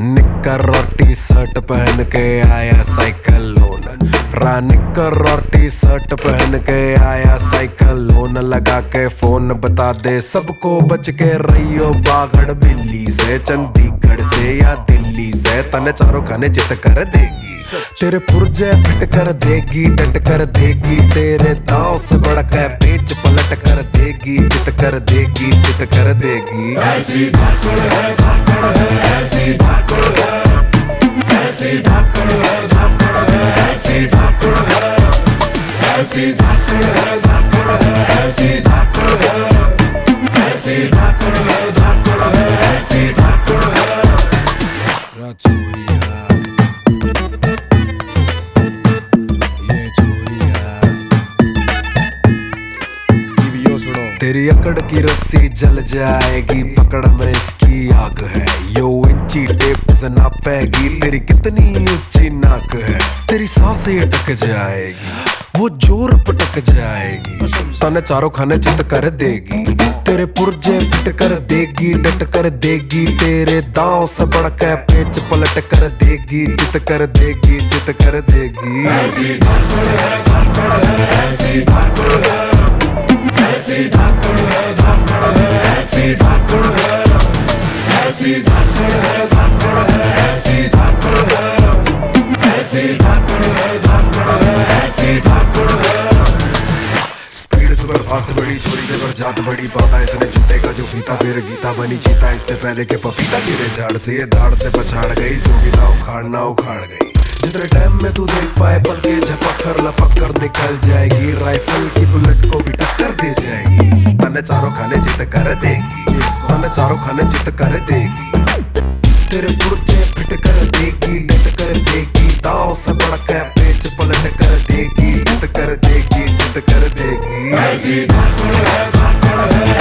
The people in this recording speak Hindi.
शर्ट पहन के आया साइकिल लोन। रानिकर और टी शर्ट पहन के आया साइकिल लोन। लगा के फ़ोन बता दे, सबको बच के रहियो बागड़ बिल्ली से। चंडीगढ़ से या दिल्ली से, तने चारों खाने जित कर देगी। तेरे पुरजे फिट कर देगी, डट कर देगी। तेरे दांव से बड़का बेच पलट कर देगी चित कर देगी चित कर देगी। ऐसी धाकड़ है धाकड़ है। तेरी अकड़ की रस्सी जल जाएगी पकड़ में इसकी आग है। यो इंची टेप से नापेगी। तेरी कितनी ऊँची नाक है, तेरी साँसें अटक जाएगी, वो ज़ोर पटक जाएगी। तने चारों खाने चित कर देगी, तेरे पुरजे पिट कर देगी, डट कर देगी, तेरे दांव से बड़का पेच पलट कर देगी चित कर देगी चित कर देगी। ऐसी धाकड़ है धाकड़ है, ऐसी धाकड़ है। ऐसी धाकड़ है धाकड़ है, ऐसी धाकड़ है। ऐसी धाकड़ है धाकड़ है, ऐसी धाकड़ है। स्पीड सुपर फास्ट, बड़ी थोड़ी जबर जात, बड़ी पाता इतने छूटेगा जो गीता फिर गीता बनी चीता, इससे पहले के पपीता गिरे झाड़ से दाढ़ से पछाड़ गई, जो भी ना उखाड़ना उखाड़ गई। जितने टाइम में तू देख पाए, पल के झपक कर लपक कर निकल जाएगी। राइफल की बुलेट को भी टक्कर दे जाएगी। तने चारों खाने जित कर देगी। चारों खाने चित कर देगी। तेरे पुर्जे फिट कर देगी डट कर देगी, दाव से बड़कर पेच पलट कर देगी जित कर देगी जित कर देगी। ऐसी धाकड़ है धाकड़ है।